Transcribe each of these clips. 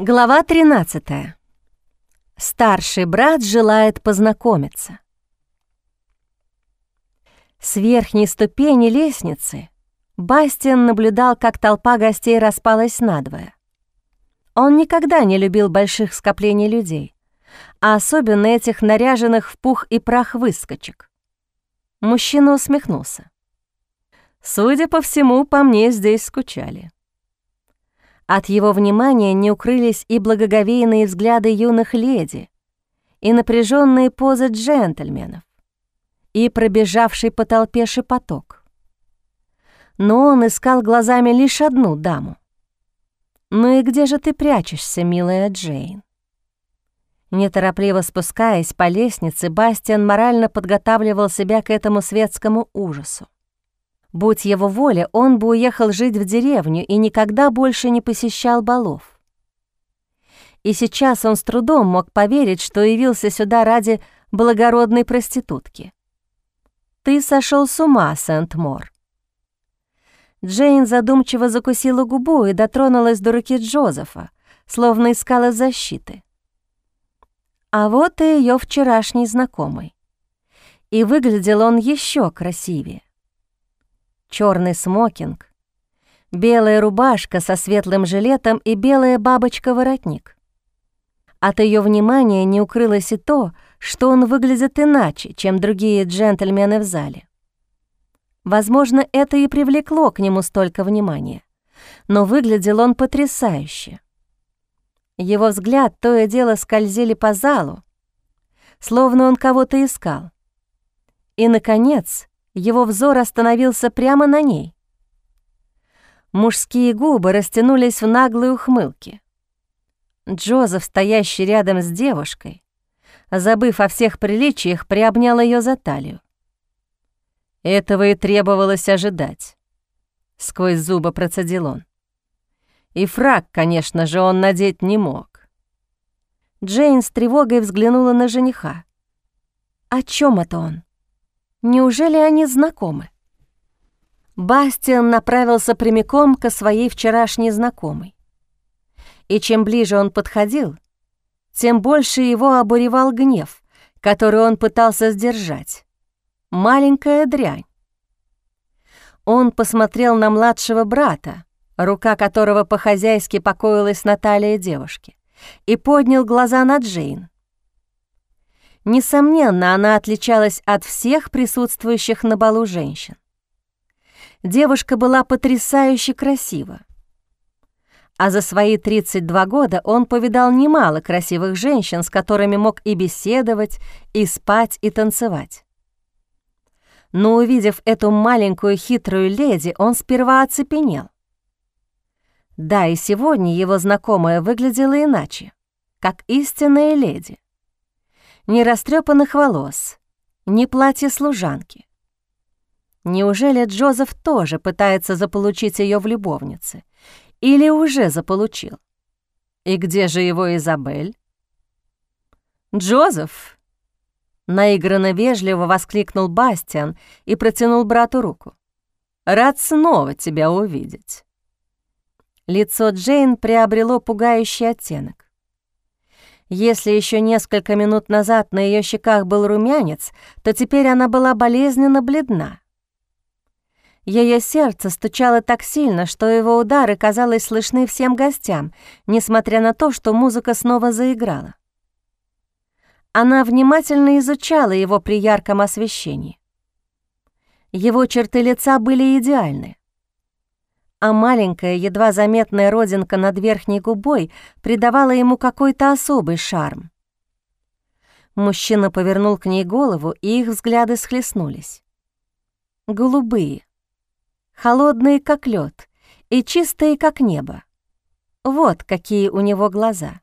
Глава 13. Старший брат желает познакомиться. С верхней ступени лестницы Бастиан наблюдал, как толпа гостей распалась надвое. Он никогда не любил больших скоплений людей, а особенно этих наряженных в пух и прах выскочек. Мужчина усмехнулся. «Судя по всему, по мне здесь скучали». От его внимания не укрылись и благоговейные взгляды юных леди, и напряженные позы джентльменов, и пробежавший по толпе шепоток. Но он искал глазами лишь одну даму. «Ну и где же ты прячешься, милая Джейн?» Неторопливо спускаясь по лестнице, Бастиан морально подготавливал себя к этому светскому ужасу. Будь его воля, он бы уехал жить в деревню и никогда больше не посещал балов. И сейчас он с трудом мог поверить, что явился сюда ради благородной проститутки. «Ты сошел с ума, Сент-Мор». Джейн задумчиво закусила губу и дотронулась до руки Джозефа, словно искала защиты. А вот и ее вчерашний знакомый. И выглядел он еще красивее черный смокинг, белая рубашка со светлым жилетом и белая бабочка-воротник. От ее внимания не укрылось и то, что он выглядит иначе, чем другие джентльмены в зале. Возможно, это и привлекло к нему столько внимания, но выглядел он потрясающе. Его взгляд то и дело скользили по залу, словно он кого-то искал. И, наконец, его взор остановился прямо на ней. Мужские губы растянулись в наглой ухмылке. Джозеф, стоящий рядом с девушкой, забыв о всех приличиях, приобнял ее за талию. Этого и требовалось ожидать. Сквозь зубы процедил он. И фраг, конечно же, он надеть не мог. Джейн с тревогой взглянула на жениха. О чем это он? Неужели они знакомы? Бастиан направился прямиком к своей вчерашней знакомой. И чем ближе он подходил, тем больше его обуревал гнев, который он пытался сдержать. Маленькая дрянь. Он посмотрел на младшего брата, рука которого по-хозяйски покоилась на талии девушки, и поднял глаза на Джейн. Несомненно, она отличалась от всех присутствующих на балу женщин. Девушка была потрясающе красива. А за свои 32 года он повидал немало красивых женщин, с которыми мог и беседовать, и спать, и танцевать. Но увидев эту маленькую хитрую леди, он сперва оцепенел. Да, и сегодня его знакомая выглядела иначе, как истинная леди ни растрепанных волос, ни платья служанки. Неужели Джозеф тоже пытается заполучить ее в любовнице? Или уже заполучил? И где же его Изабель? «Джозеф!» Наигранно вежливо воскликнул Бастиан и протянул брату руку. «Рад снова тебя увидеть». Лицо Джейн приобрело пугающий оттенок. Если еще несколько минут назад на ее щеках был румянец, то теперь она была болезненно бледна. Ее сердце стучало так сильно, что его удары, казалось, слышны всем гостям, несмотря на то, что музыка снова заиграла. Она внимательно изучала его при ярком освещении. Его черты лица были идеальны а маленькая, едва заметная родинка над верхней губой придавала ему какой-то особый шарм. Мужчина повернул к ней голову, и их взгляды схлестнулись. Голубые, холодные, как лед, и чистые, как небо. Вот какие у него глаза.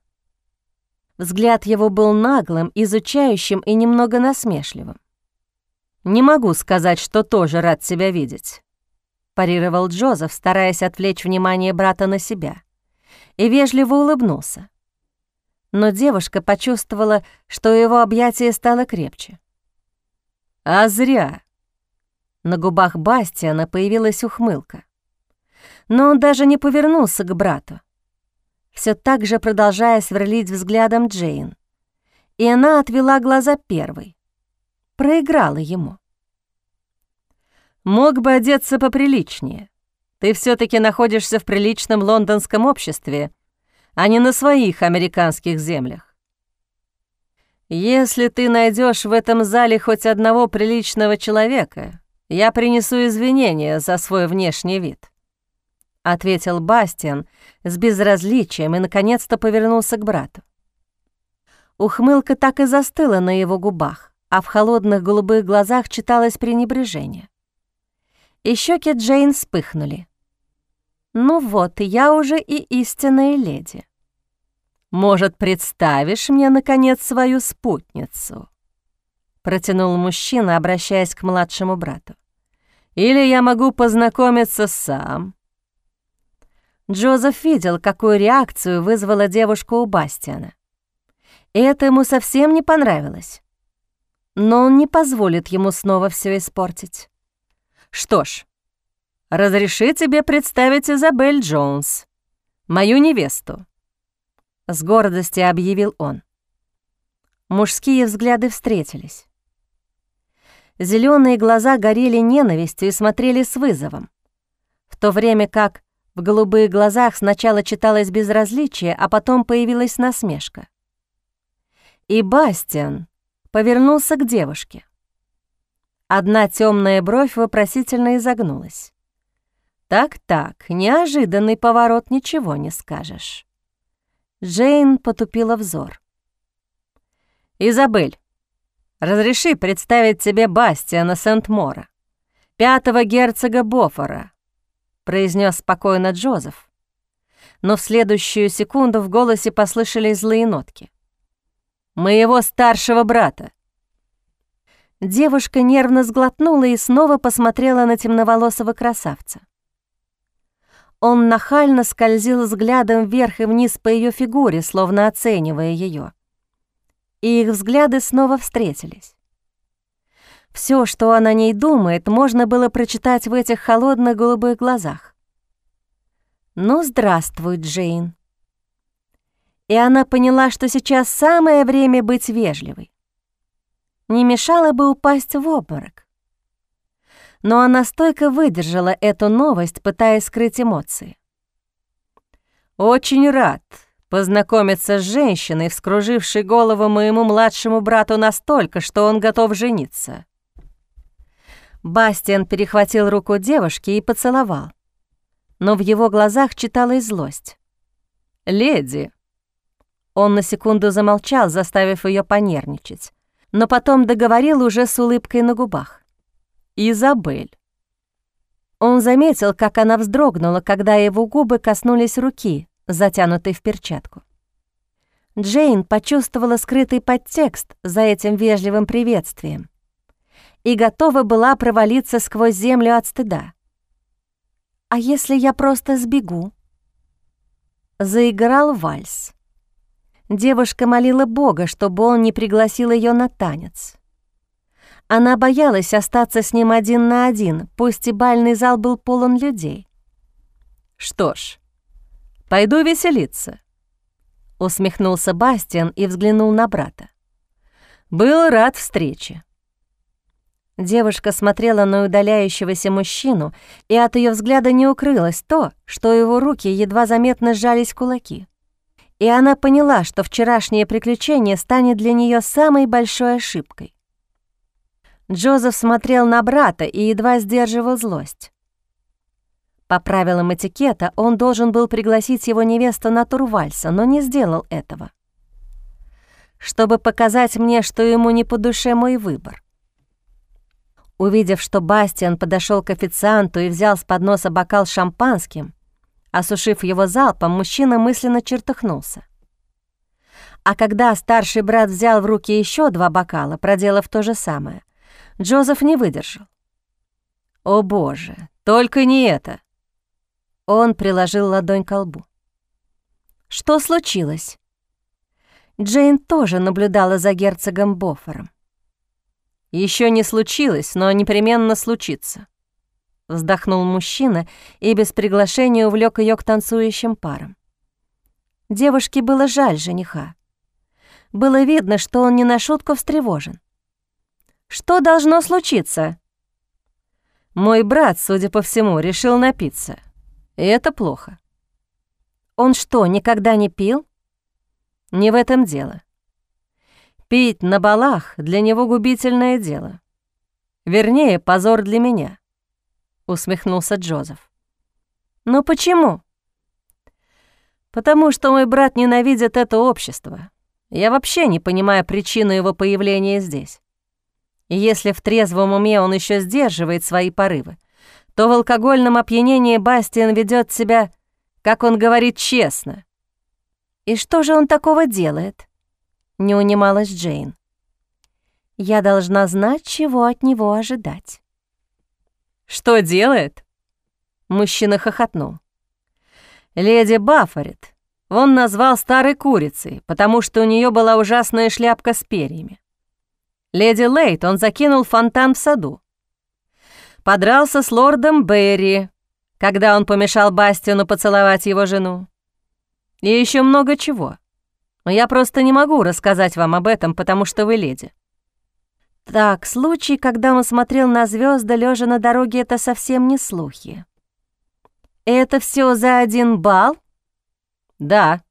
Взгляд его был наглым, изучающим и немного насмешливым. «Не могу сказать, что тоже рад себя видеть» парировал Джозеф, стараясь отвлечь внимание брата на себя, и вежливо улыбнулся. Но девушка почувствовала, что его объятие стало крепче. «А зря!» На губах Бастиана появилась ухмылка. Но он даже не повернулся к брату. все так же продолжая сверлить взглядом Джейн. И она отвела глаза первой. Проиграла ему. «Мог бы одеться поприличнее. Ты все таки находишься в приличном лондонском обществе, а не на своих американских землях. Если ты найдешь в этом зале хоть одного приличного человека, я принесу извинения за свой внешний вид», — ответил Бастиан с безразличием и, наконец-то, повернулся к брату. Ухмылка так и застыла на его губах, а в холодных голубых глазах читалось пренебрежение. И щеки Джейн вспыхнули. «Ну вот, я уже и истинная леди. Может, представишь мне, наконец, свою спутницу?» Протянул мужчина, обращаясь к младшему брату. «Или я могу познакомиться сам». Джозеф видел, какую реакцию вызвала девушка у Бастиана. Это ему совсем не понравилось. Но он не позволит ему снова все испортить. «Что ж, разреши тебе представить Изабель Джонс, мою невесту», — с гордостью объявил он. Мужские взгляды встретились. Зеленые глаза горели ненавистью и смотрели с вызовом, в то время как в голубых глазах сначала читалось безразличие, а потом появилась насмешка. И Бастиан повернулся к девушке. Одна темная бровь вопросительно изогнулась. «Так-так, неожиданный поворот, ничего не скажешь». Джейн потупила взор. «Изабель, Разреши представить тебе Бастиана Сент-Мора, пятого герцога Бофора», — произнес спокойно Джозеф. Но в следующую секунду в голосе послышались злые нотки. «Моего старшего брата». Девушка нервно сглотнула и снова посмотрела на темноволосого красавца. Он нахально скользил взглядом вверх и вниз по ее фигуре, словно оценивая ее и их взгляды снова встретились. Все, что он о ней думает, можно было прочитать в этих холодных голубых глазах. «Ну, здравствуй, Джейн». И она поняла, что сейчас самое время быть вежливой. Не мешало бы упасть в обморок. Но она стойко выдержала эту новость, пытаясь скрыть эмоции. «Очень рад, познакомиться с женщиной, вскружившей голову моему младшему брату настолько, что он готов жениться. Бастиан перехватил руку девушки и поцеловал. Но в его глазах читалась злость. «Леди!» Он на секунду замолчал, заставив ее понервничать, но потом договорил уже с улыбкой на губах. «Изабель!» Он заметил, как она вздрогнула, когда его губы коснулись руки, затянутой в перчатку. Джейн почувствовала скрытый подтекст за этим вежливым приветствием и готова была провалиться сквозь землю от стыда. «А если я просто сбегу?» Заиграл вальс. Девушка молила Бога, чтобы он не пригласил ее на танец. Она боялась остаться с ним один на один, пусть и бальный зал был полон людей. Что ж, Пойду веселиться», — усмехнулся Бастиан и взглянул на брата. «Был рад встрече». Девушка смотрела на удаляющегося мужчину, и от ее взгляда не укрылось то, что его руки едва заметно сжались кулаки. И она поняла, что вчерашнее приключение станет для нее самой большой ошибкой. Джозеф смотрел на брата и едва сдерживал злость. По правилам этикета он должен был пригласить его невесту на турвальса, но не сделал этого. Чтобы показать мне, что ему не по душе мой выбор. Увидев, что Бастиан подошел к официанту и взял с подноса бокал шампанским, осушив его залпом, мужчина мысленно чертыхнулся. А когда старший брат взял в руки еще два бокала, проделав то же самое, Джозеф не выдержал. «О боже, только не это!» Он приложил ладонь к лбу. Что случилось? Джейн тоже наблюдала за герцогом Бофором. Еще не случилось, но непременно случится. Вздохнул мужчина и без приглашения увлек ее к танцующим парам. Девушке было жаль жениха. Было видно, что он не на шутку встревожен. «Что должно случиться?» Мой брат, судя по всему, решил напиться. И это плохо. Он что, никогда не пил? Не в этом дело. Пить на балах для него губительное дело. Вернее, позор для меня, усмехнулся Джозеф. Но почему? Потому что мой брат ненавидит это общество. Я вообще не понимаю причину его появления здесь. Если в трезвом уме он еще сдерживает свои порывы, то в алкогольном опьянении Бастиан ведет себя, как он говорит, честно. «И что же он такого делает?» — не унималась Джейн. «Я должна знать, чего от него ожидать». «Что делает?» Мужчина хохотнул. «Леди Баффорет. Он назвал старой курицей, потому что у нее была ужасная шляпка с перьями. Леди Лейт он закинул фонтан в саду. Подрался с лордом Берри, когда он помешал Бастину поцеловать его жену. И еще много чего. Но я просто не могу рассказать вам об этом, потому что вы леди. Так, случай, когда он смотрел на звезды, лежа на дороге, это совсем не слухи. Это все за один бал? Да.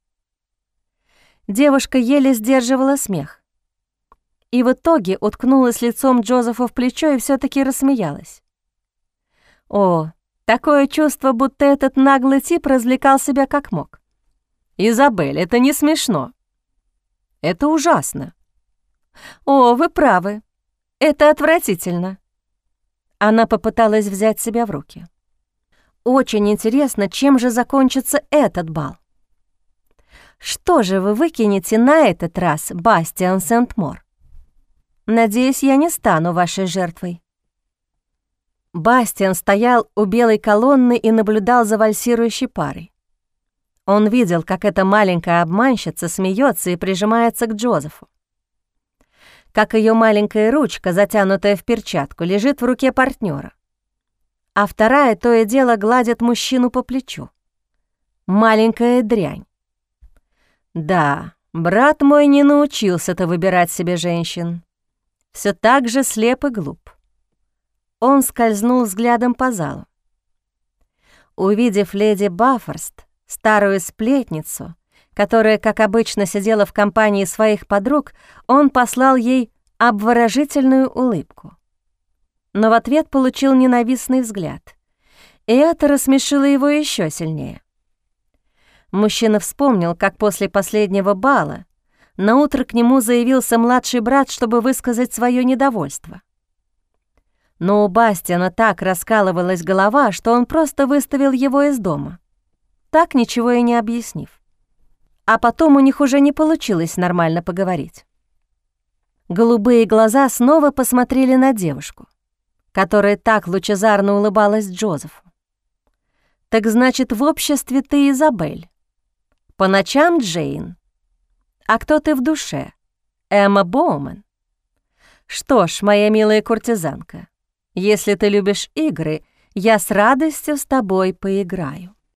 Девушка еле сдерживала смех и в итоге уткнулась лицом Джозефа в плечо и все таки рассмеялась. О, такое чувство, будто этот наглый тип развлекал себя как мог. «Изабель, это не смешно. Это ужасно». «О, вы правы. Это отвратительно». Она попыталась взять себя в руки. «Очень интересно, чем же закончится этот бал. Что же вы выкинете на этот раз, Бастиан Сент-Мор?» Надеюсь, я не стану вашей жертвой». Бастиан стоял у белой колонны и наблюдал за вальсирующей парой. Он видел, как эта маленькая обманщица смеется и прижимается к Джозефу. Как ее маленькая ручка, затянутая в перчатку, лежит в руке партнера, а вторая то и дело гладит мужчину по плечу. Маленькая дрянь. Да, брат мой не научился-то выбирать себе женщин все так же слеп и глуп. Он скользнул взглядом по залу. Увидев леди Баффорст, старую сплетницу, которая, как обычно, сидела в компании своих подруг, он послал ей обворожительную улыбку. Но в ответ получил ненавистный взгляд. И это рассмешило его еще сильнее. Мужчина вспомнил, как после последнего бала на утро к нему заявился младший брат, чтобы высказать свое недовольство. Но у Бастиана так раскалывалась голова, что он просто выставил его из дома, так ничего и не объяснив. А потом у них уже не получилось нормально поговорить. Голубые глаза снова посмотрели на девушку, которая так лучезарно улыбалась Джозефу. «Так значит, в обществе ты Изабель. По ночам Джейн, а кто ты в душе? Эмма Боуман? Что ж, моя милая куртизанка, если ты любишь игры, я с радостью с тобой поиграю.